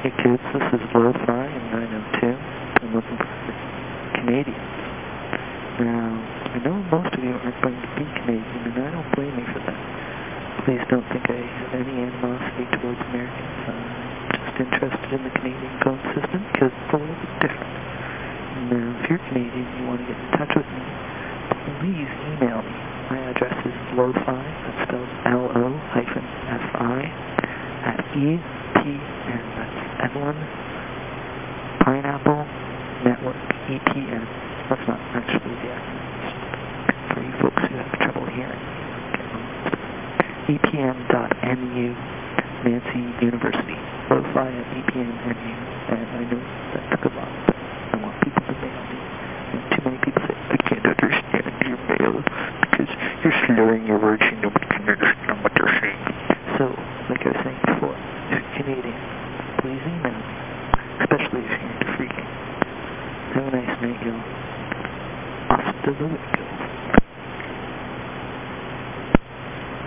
Hey kids, this is Lo-Fi in 902. I'm looking for oh Canadians. Now, I know most of you aren't going to be Canadian, and I don't blame you for that. Please don't think I have any animosity towards Americans. I'm just interested in the Canadian phone system because it's a little bit different. Now, if you're Canadian and you want to get in touch with me, please email me. My address is lo-fi, that's spelled L-O-F-I, at E-P-N, that's Evelyn Pineapple Network, EPN. That's not actually the acronym for you folks who have trouble hearing. EPN.NU, Nancy University. Lo-fi at EPN.NU, and I know that's a good lot, but I want people to mail me. And too many people say, I can't understand your mail because you're slurring your words and nobody can understand what they're saying. So, like I was saying Canadian, please email especially if you're into phreaking. Have a nice night, y'all. Hasta luego.